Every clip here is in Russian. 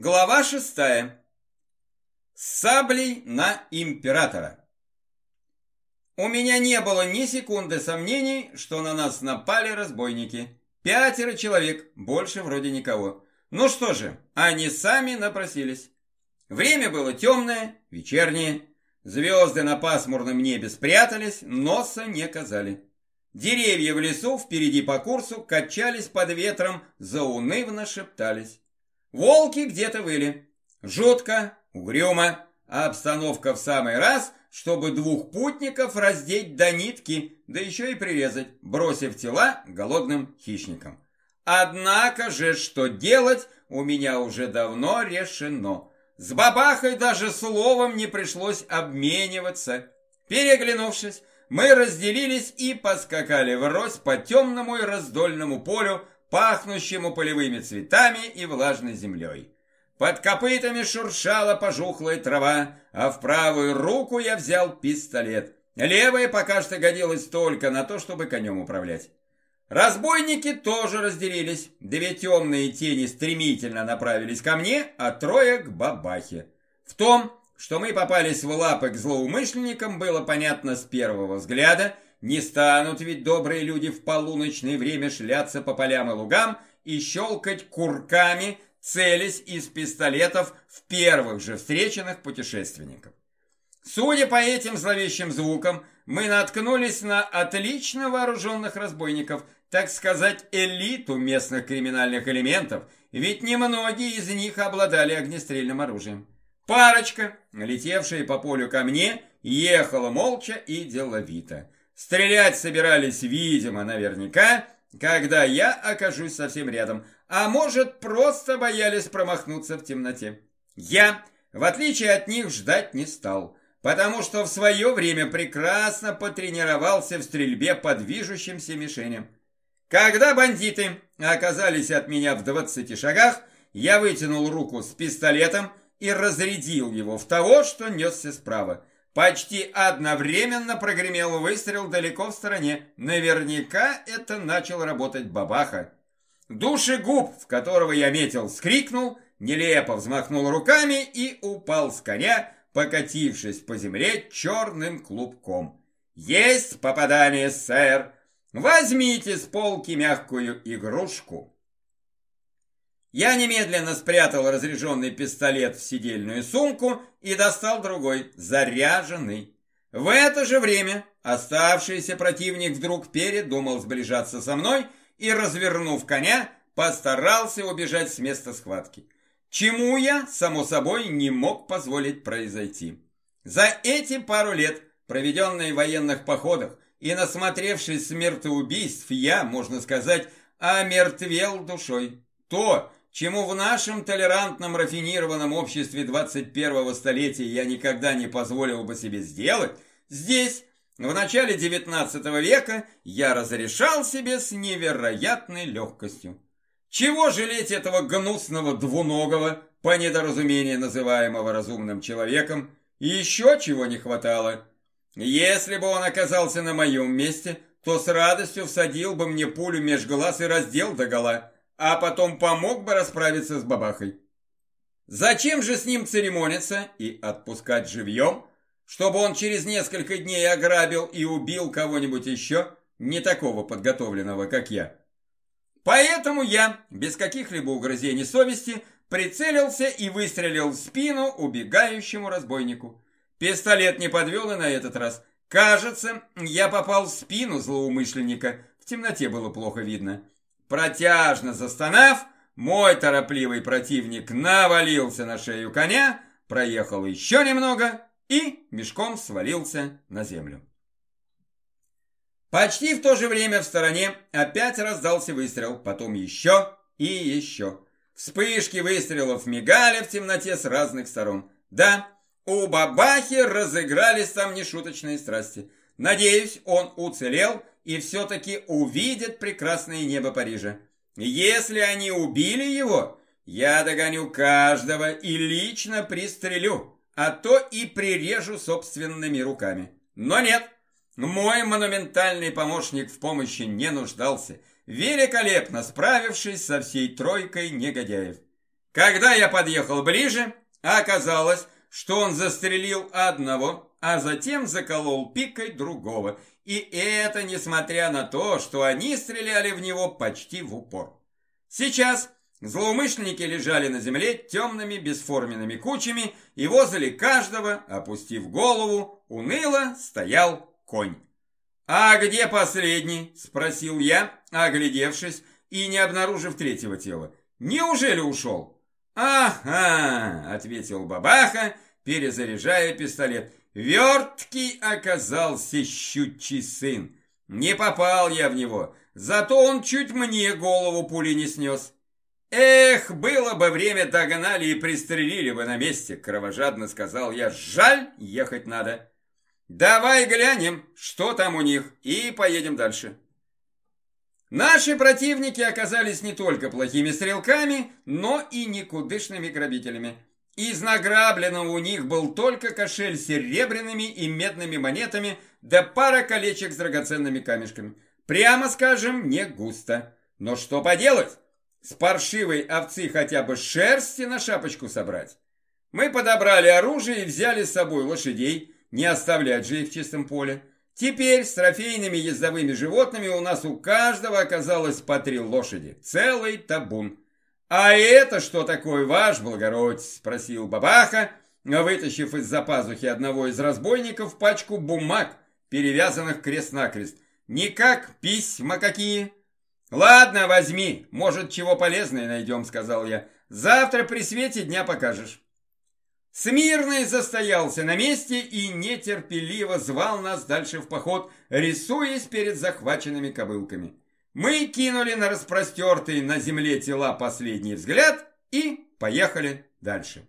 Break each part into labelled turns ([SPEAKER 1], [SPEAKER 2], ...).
[SPEAKER 1] Глава шестая. Саблей на императора. У меня не было ни секунды сомнений, что на нас напали разбойники. Пятеро человек, больше вроде никого. Ну что же, они сами напросились. Время было темное, вечернее. Звезды на пасмурном небе спрятались, носа не казали. Деревья в лесу впереди по курсу качались под ветром, заунывно шептались. Волки где-то выли. Жутко, угрюмо, а обстановка в самый раз, чтобы двух путников раздеть до нитки, да еще и прирезать, бросив тела голодным хищникам. Однако же, что делать, у меня уже давно решено. С бабахой даже словом не пришлось обмениваться. Переглянувшись, мы разделились и поскакали врозь по темному и раздольному полю, пахнущему полевыми цветами и влажной землей. Под копытами шуршала пожухлая трава, а в правую руку я взял пистолет. Левая пока что годилась только на то, чтобы конем управлять. Разбойники тоже разделились. Две темные тени стремительно направились ко мне, а трое к бабахе. В том, что мы попались в лапы к злоумышленникам, было понятно с первого взгляда – не станут ведь добрые люди в полуночное время шляться по полям и лугам и щелкать курками, целясь из пистолетов в первых же встреченных путешественников. Судя по этим зловещим звукам, мы наткнулись на отлично вооруженных разбойников, так сказать, элиту местных криминальных элементов, ведь немногие из них обладали огнестрельным оружием. Парочка, летевшая по полю ко мне, ехала молча и деловито. Стрелять собирались, видимо, наверняка, когда я окажусь совсем рядом, а может, просто боялись промахнуться в темноте. Я, в отличие от них, ждать не стал, потому что в свое время прекрасно потренировался в стрельбе по движущимся мишеням. Когда бандиты оказались от меня в двадцати шагах, я вытянул руку с пистолетом и разрядил его в того, что несся справа. Почти одновременно прогремел выстрел далеко в стороне. Наверняка это начал работать бабаха. Душегуб, в которого я метил, скрикнул, нелепо взмахнул руками и упал с коня, покатившись по земле черным клубком. «Есть попадание, сэр! Возьмите с полки мягкую игрушку!» Я немедленно спрятал разряженный пистолет в сидельную сумку и достал другой, заряженный. В это же время оставшийся противник вдруг передумал сближаться со мной и, развернув коня, постарался убежать с места схватки. Чему я, само собой, не мог позволить произойти. За эти пару лет, проведенные в военных походах и насмотревшись смертоубийств, я, можно сказать, омертвел душой. То, чему в нашем толерантном рафинированном обществе 21-го столетия я никогда не позволил бы себе сделать, здесь, в начале 19 века, я разрешал себе с невероятной легкостью. Чего жалеть этого гнусного двуногого, по недоразумению называемого разумным человеком, еще чего не хватало. Если бы он оказался на моем месте, то с радостью всадил бы мне пулю меж глаз и раздел догола, а потом помог бы расправиться с бабахой. Зачем же с ним церемониться и отпускать живьем, чтобы он через несколько дней ограбил и убил кого-нибудь еще, не такого подготовленного, как я? Поэтому я, без каких-либо угрызений совести, прицелился и выстрелил в спину убегающему разбойнику. Пистолет не подвел и на этот раз. Кажется, я попал в спину злоумышленника, в темноте было плохо видно. Протяжно застонав, мой торопливый противник навалился на шею коня, проехал еще немного и мешком свалился на землю. Почти в то же время в стороне опять раздался выстрел, потом еще и еще. Вспышки выстрелов мигали в темноте с разных сторон. Да, у бабахи разыгрались там нешуточные страсти. Надеюсь, он уцелел и все-таки увидят прекрасное небо Парижа. Если они убили его, я догоню каждого и лично пристрелю, а то и прирежу собственными руками. Но нет, мой монументальный помощник в помощи не нуждался, великолепно справившись со всей тройкой негодяев. Когда я подъехал ближе, оказалось, что он застрелил одного, а затем заколол пикой другого. И это несмотря на то, что они стреляли в него почти в упор. Сейчас злоумышленники лежали на земле темными бесформенными кучами, и возле каждого, опустив голову, уныло стоял конь. «А где последний?» – спросил я, оглядевшись и не обнаружив третьего тела. «Неужели ушел?» «Ага», – ответил бабаха, перезаряжая пистолет. «Верткий оказался щучий сын. Не попал я в него, зато он чуть мне голову пули не снес». «Эх, было бы время догнали и пристрелили бы на месте», – кровожадно сказал я. «Жаль, ехать надо». Давай глянем, что там у них, и поедем дальше. Наши противники оказались не только плохими стрелками, но и никудышными грабителями. Из награбленного у них был только кошель с серебряными и медными монетами, да пара колечек с драгоценными камешками. Прямо скажем, не густо. Но что поделать? С паршивой овцы хотя бы шерсти на шапочку собрать. Мы подобрали оружие и взяли с собой лошадей, не оставлять же их в чистом поле. Теперь с трофейными ездовыми животными у нас у каждого оказалось по три лошади, целый табун. «А это что такое, ваш благородец?» – спросил бабаха, вытащив из-за пазухи одного из разбойников пачку бумаг, перевязанных крест-накрест. «Не как письма какие?» «Ладно, возьми, может, чего полезное найдем», – сказал я. «Завтра при свете дня покажешь». Смирный застоялся на месте и нетерпеливо звал нас дальше в поход, рисуясь перед захваченными кобылками. Мы кинули на распростертые на земле тела последний взгляд и поехали дальше.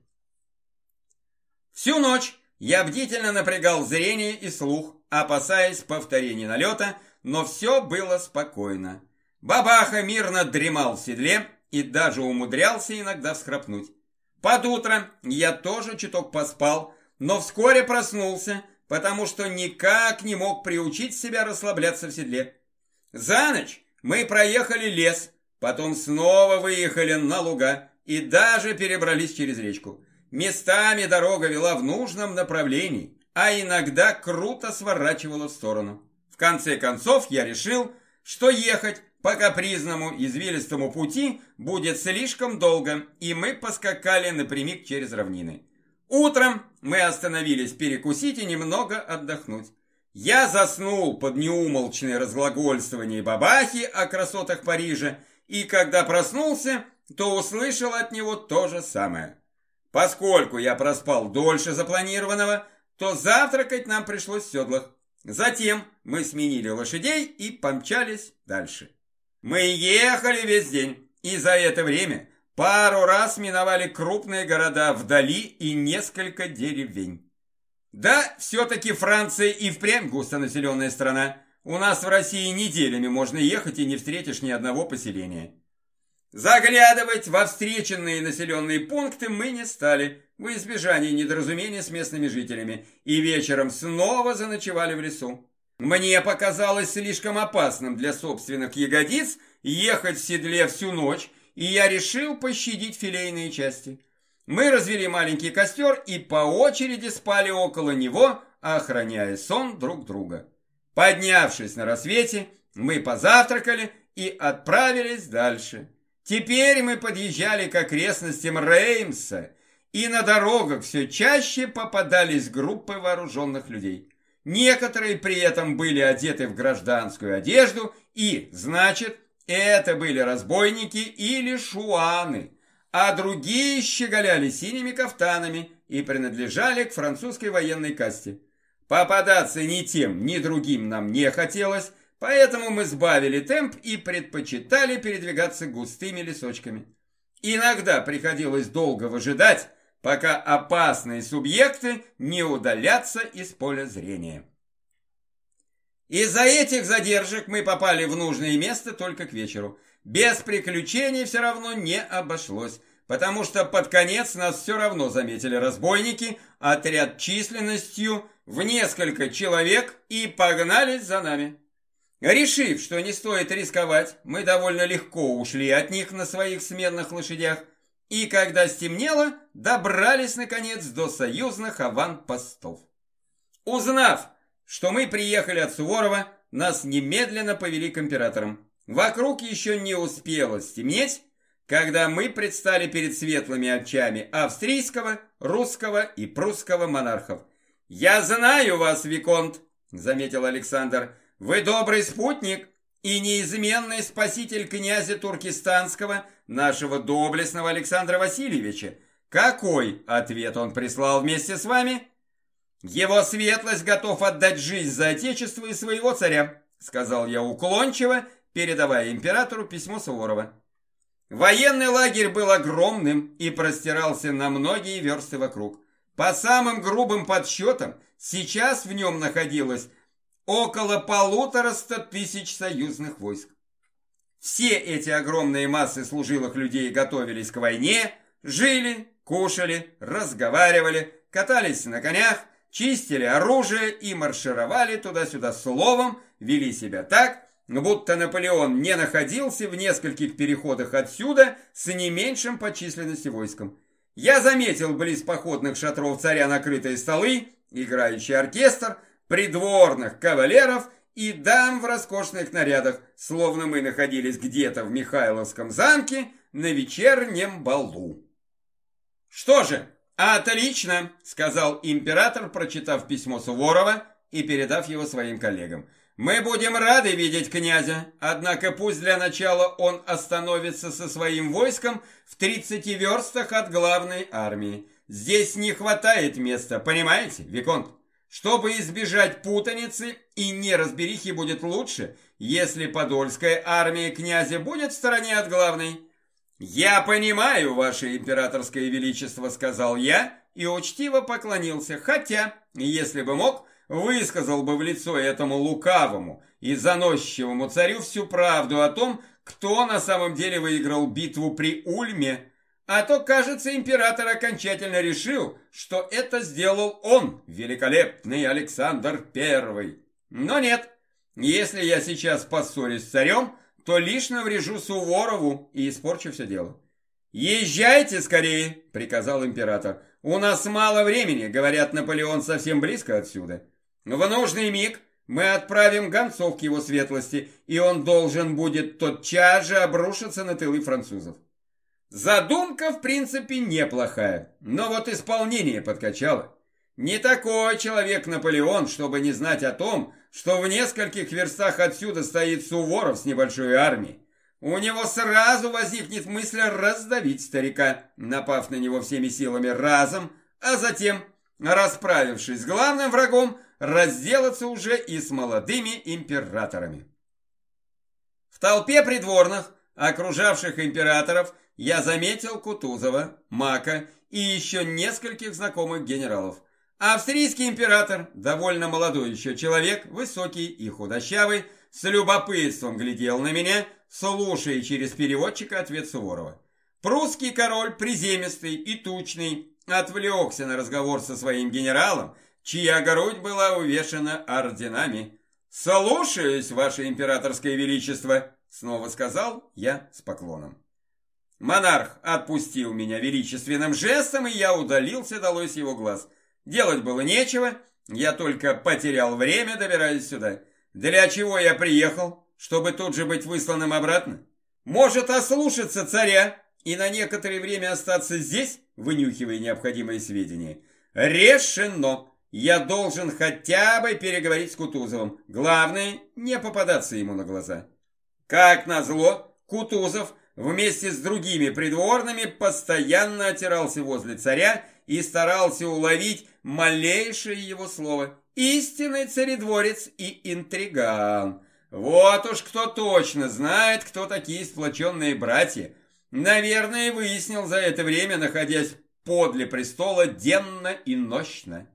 [SPEAKER 1] Всю ночь я бдительно напрягал зрение и слух, опасаясь повторения налета, но все было спокойно. Бабаха мирно дремал в седле и даже умудрялся иногда всхрапнуть. Под утро я тоже чуток поспал, но вскоре проснулся, потому что никак не мог приучить себя расслабляться в седле. За ночь мы проехали лес, потом снова выехали на луга и даже перебрались через речку. Местами дорога вела в нужном направлении, а иногда круто сворачивала в сторону. В конце концов я решил, что ехать по капризному извилистому пути будет слишком долго, и мы поскакали напрямик через равнины. Утром мы остановились перекусить и немного отдохнуть. Я заснул под неумолчное разглагольствование бабахи о красотах Парижа, и когда проснулся, то услышал от него то же самое. Поскольку я проспал дольше запланированного, то завтракать нам пришлось в седлах. Затем мы сменили лошадей и помчались дальше. Мы ехали весь день, и за это время пару раз миновали крупные города вдали и несколько деревень. Да, все-таки Франция и впрямь густонаселенная страна. У нас в России неделями можно ехать и не встретишь ни одного поселения. Заглядывать во встреченные населенные пункты мы не стали, в избежание недоразумения с местными жителями, и вечером снова заночевали в лесу. Мне показалось слишком опасным для собственных ягодиц ехать в седле всю ночь, и я решил пощадить филейные части. Мы развели маленький костер и по очереди спали около него, охраняя сон друг друга. Поднявшись на рассвете, мы позавтракали и отправились дальше. Теперь мы подъезжали к окрестностям Реймса, и на дорогах все чаще попадались группы вооруженных людей. Некоторые при этом были одеты в гражданскую одежду и, значит, это были разбойники или шуаны, а другие щеголяли синими кафтанами и принадлежали к французской военной касте. Попадаться ни тем, ни другим нам не хотелось, поэтому мы сбавили темп и предпочитали передвигаться густыми лесочками. Иногда приходилось долго выжидать, пока опасные субъекты не удалятся из поля зрения. Из-за этих задержек мы попали в нужное место только к вечеру. Без приключений все равно не обошлось, потому что под конец нас все равно заметили разбойники, отряд численностью в несколько человек и погнались за нами. Решив, что не стоит рисковать, мы довольно легко ушли от них на своих сменных лошадях и когда стемнело, добрались, наконец, до союзных аванпостов. Узнав, что мы приехали от Суворова, нас немедленно повели к императорам. Вокруг еще не успело стемнеть, когда мы предстали перед светлыми очами австрийского, русского и прусского монархов. «Я знаю вас, Виконт», — заметил Александр, — «вы добрый спутник и неизменный спаситель князя Туркестанского, нашего доблестного Александра Васильевича. Какой ответ он прислал вместе с вами?» «Его светлость готов отдать жизнь за отечество и своего царя», — сказал я уклончиво, передавая императору письмо Суворова. Военный лагерь был огромным и простирался на многие версты вокруг. По самым грубым подсчетам, сейчас в нем находилось около полутораста тысяч союзных войск. Все эти огромные массы служилых людей готовились к войне, жили, кушали, разговаривали, катались на конях, чистили оружие и маршировали туда-сюда словом, вели себя так, будто Наполеон не находился в нескольких переходах отсюда с не меньшим по численности войском. Я заметил близ походных шатров царя накрытые столы, играющий оркестр, придворных кавалеров и дам в роскошных нарядах, словно мы находились где-то в Михайловском замке на вечернем балу. «Что же, отлично!» — сказал император, прочитав письмо Суворова и передав его своим коллегам. Мы будем рады видеть князя, однако пусть для начала он остановится со своим войском в 30 верстах от главной армии. Здесь не хватает места, понимаете, Виконт? Чтобы избежать путаницы и неразберихи будет лучше, если подольская армия князя будет в стороне от главной. «Я понимаю, ваше императорское величество», — сказал я и учтиво поклонился, хотя, если бы мог, высказал бы в лицо этому лукавому и заносчивому царю всю правду о том, кто на самом деле выиграл битву при Ульме, а то, кажется, император окончательно решил, что это сделал он, великолепный Александр I. Но нет, если я сейчас поссорюсь с царем, то лишь наврежу Суворову и испорчу все дело. «Езжайте скорее!» — приказал император. «У нас мало времени, говорят, Наполеон совсем близко отсюда». В нужный миг мы отправим гонцов к его светлости, и он должен будет тотчас же обрушиться на тылы французов. Задумка, в принципе, неплохая, но вот исполнение подкачало. Не такой человек Наполеон, чтобы не знать о том, что в нескольких верстах отсюда стоит Суворов с небольшой армией. У него сразу возникнет мысль раздавить старика, напав на него всеми силами разом, а затем, расправившись с главным врагом, разделаться уже и с молодыми императорами. В толпе придворных, окружавших императоров, я заметил Кутузова, Мака и еще нескольких знакомых генералов. Австрийский император, довольно молодой еще человек, высокий и худощавый, с любопытством глядел на меня, слушая через переводчика ответ Суворова. Прусский король, приземистый и тучный, отвлекся на разговор со своим генералом, чья грудь была увешана орденами. «Слушаюсь, ваше императорское величество!» Снова сказал я с поклоном. Монарх отпустил меня величественным жестом, и я удалился долой с его глаз. Делать было нечего, я только потерял время, добираясь сюда. Для чего я приехал? Чтобы тут же быть высланным обратно? Может, ослушаться царя и на некоторое время остаться здесь, вынюхивая необходимые сведения? Решено! Я должен хотя бы переговорить с Кутузовым. Главное, не попадаться ему на глаза. Как назло, Кутузов вместе с другими придворными постоянно отирался возле царя и старался уловить малейшее его слово. Истинный царедворец и интриган. Вот уж кто точно знает, кто такие сплоченные братья. Наверное, выяснил за это время, находясь подле престола денно и нощно.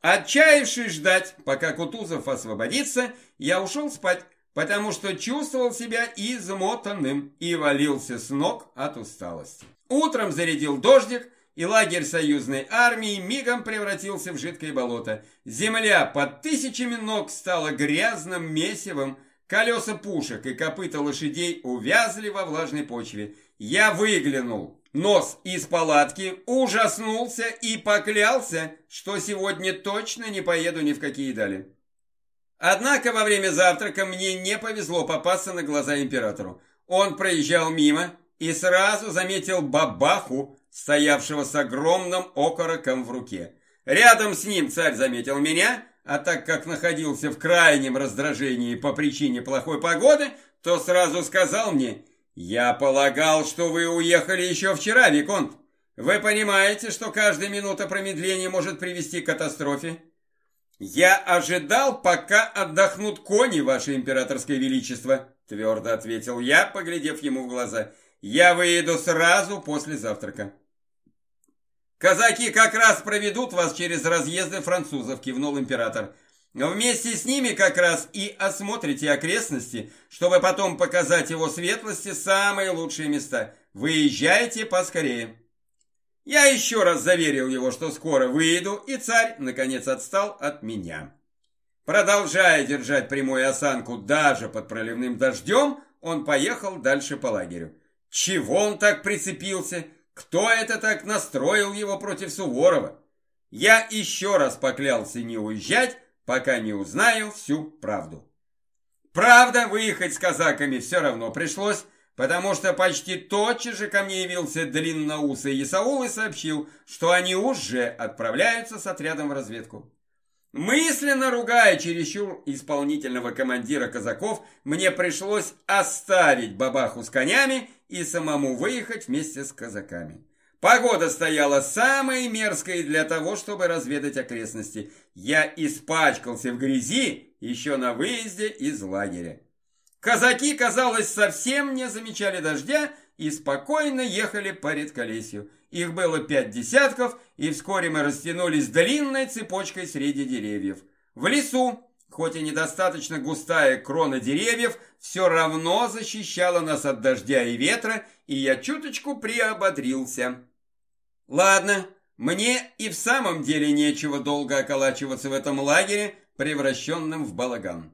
[SPEAKER 1] Отчаявшись ждать, пока Кутузов освободится, я ушел спать, потому что чувствовал себя измотанным и валился с ног от усталости. Утром зарядил дождик, и лагерь союзной армии мигом превратился в жидкое болото. Земля под тысячами ног стала грязным месивом, Колеса пушек и копыта лошадей увязли во влажной почве. Я выглянул нос из палатки, ужаснулся и поклялся, что сегодня точно не поеду ни в какие дали. Однако во время завтрака мне не повезло попасться на глаза императору. Он проезжал мимо и сразу заметил бабаху, стоявшего с огромным окороком в руке. Рядом с ним царь заметил меня, а так как находился в крайнем раздражении по причине плохой погоды, то сразу сказал мне, «Я полагал, что вы уехали еще вчера, Виконт. Вы понимаете, что каждая минута промедления может привести к катастрофе?» «Я ожидал, пока отдохнут кони, ваше императорское величество», твердо ответил я, поглядев ему в глаза. «Я выйду сразу после завтрака». «Казаки как раз проведут вас через разъезды французов», – кивнул император. «Вместе с ними как раз и осмотрите окрестности, чтобы потом показать его светлости самые лучшие места. Выезжайте поскорее». Я еще раз заверил его, что скоро выйду, и царь, наконец, отстал от меня. Продолжая держать прямую осанку даже под проливным дождем, он поехал дальше по лагерю. Чего он так прицепился? Кто это так настроил его против Суворова? Я еще раз поклялся не уезжать, пока не узнаю всю правду. Правда, выехать с казаками все равно пришлось, потому что почти тотчас же ко мне явился длинноусый Исаул и сообщил, что они уже отправляются с отрядом в разведку. Мысленно ругая чересчур исполнительного командира казаков, мне пришлось оставить бабаху с конями и самому выехать вместе с казаками. Погода стояла самой мерзкой для того, чтобы разведать окрестности. Я испачкался в грязи еще на выезде из лагеря. Казаки, казалось, совсем не замечали дождя и спокойно ехали по редколесью. Их было пять десятков, и вскоре мы растянулись длинной цепочкой среди деревьев. В лесу, хоть и недостаточно густая крона деревьев, все равно защищала нас от дождя и ветра, и я чуточку приободрился. Ладно, мне и в самом деле нечего долго околачиваться в этом лагере, превращенном в балаган.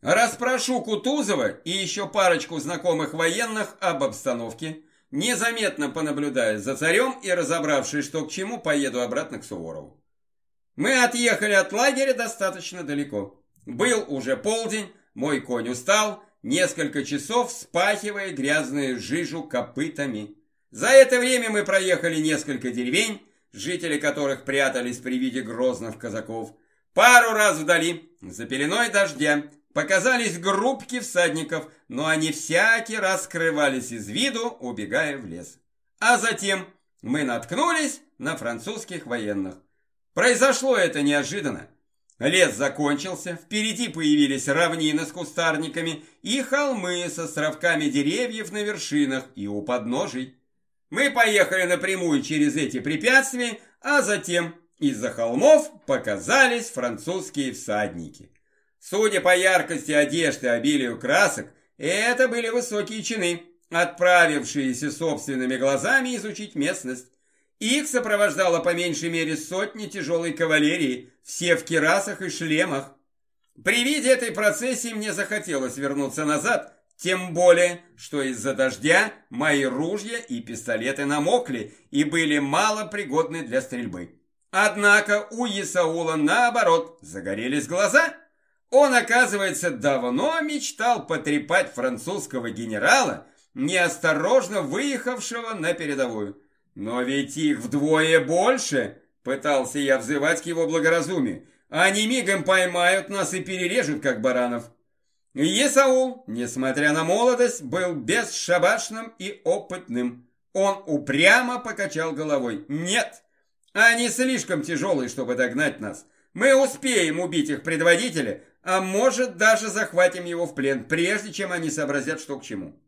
[SPEAKER 1] Распрошу Кутузова и еще парочку знакомых военных об обстановке – Незаметно понаблюдая за царем и разобравшись, что к чему, поеду обратно к Суворову. Мы отъехали от лагеря достаточно далеко. Был уже полдень, мой конь устал, несколько часов спахивая грязную жижу копытами. За это время мы проехали несколько деревень, жители которых прятались при виде грозных казаков. Пару раз вдали, за пеленой дождя, Показались группки всадников, но они всякий раз скрывались из виду, убегая в лес. А затем мы наткнулись на французских военных. Произошло это неожиданно. Лес закончился, впереди появились равнины с кустарниками и холмы со островками деревьев на вершинах и у подножий. Мы поехали напрямую через эти препятствия, а затем из-за холмов показались французские всадники. Судя по яркости одежды и обилию красок, это были высокие чины, отправившиеся собственными глазами изучить местность. Их сопровождало по меньшей мере сотни тяжелой кавалерии, все в кирасах и шлемах. При виде этой процессии мне захотелось вернуться назад, тем более, что из-за дождя мои ружья и пистолеты намокли и были мало пригодны для стрельбы. Однако у Исаула, наоборот, загорелись глаза – он, оказывается, давно мечтал потрепать французского генерала, неосторожно выехавшего на передовую. Но ведь их вдвое больше, пытался я взывать к его благоразумию. Они мигом поймают нас и перережут, как баранов. Есаул, несмотря на молодость, был бесшабашным и опытным. Он упрямо покачал головой. Нет, они слишком тяжелые, чтобы догнать нас. Мы успеем убить их предводителя, а может даже захватим его в плен, прежде чем они сообразят, что к чему.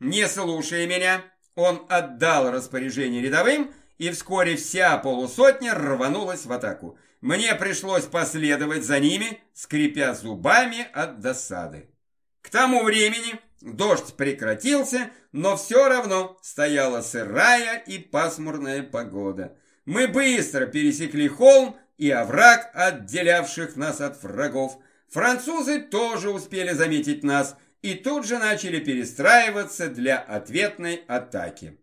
[SPEAKER 1] Не слушая меня, он отдал распоряжение рядовым, и вскоре вся полусотня рванулась в атаку. Мне пришлось последовать за ними, скрипя зубами от досады. К тому времени дождь прекратился, но все равно стояла сырая и пасмурная погода. Мы быстро пересекли холм и овраг, отделявших нас от врагов, французы тоже успели заметить нас и тут же начали перестраиваться для ответной атаки.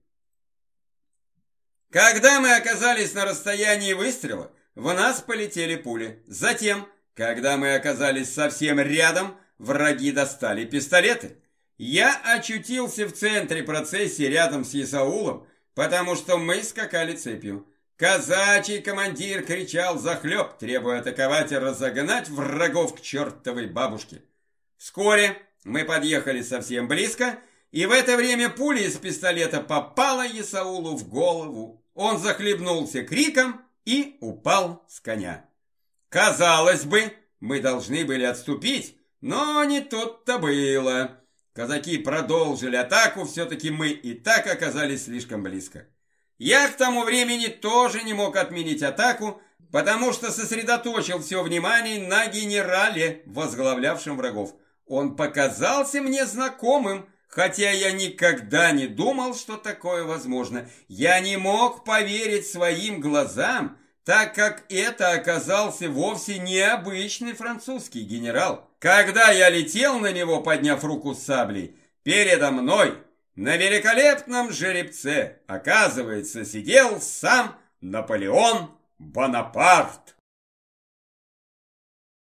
[SPEAKER 1] Когда мы оказались на расстоянии выстрела, в нас полетели пули. Затем, когда мы оказались совсем рядом, враги достали пистолеты. Я очутился в центре процессии рядом с Исаулом, потому что мы скакали цепью. Казачий командир кричал захлеб, требуя атаковать и разогнать врагов к чертовой бабушке. Вскоре мы подъехали совсем близко, и в это время пуля из пистолета попала Исаулу в голову. Он захлебнулся криком и упал с коня. Казалось бы, мы должны были отступить, но не тут-то было. Казаки продолжили атаку, все-таки мы и так оказались слишком близко. Я к тому времени тоже не мог отменить атаку, потому что сосредоточил все внимание на генерале, возглавлявшем врагов. Он показался мне знакомым, хотя я никогда не думал, что такое возможно. Я не мог поверить своим глазам, так как это оказался вовсе необычный французский генерал. Когда я летел на него, подняв руку с саблей, передо мной на великолепном жеребце, оказывается, сидел сам Наполеон Бонапарт.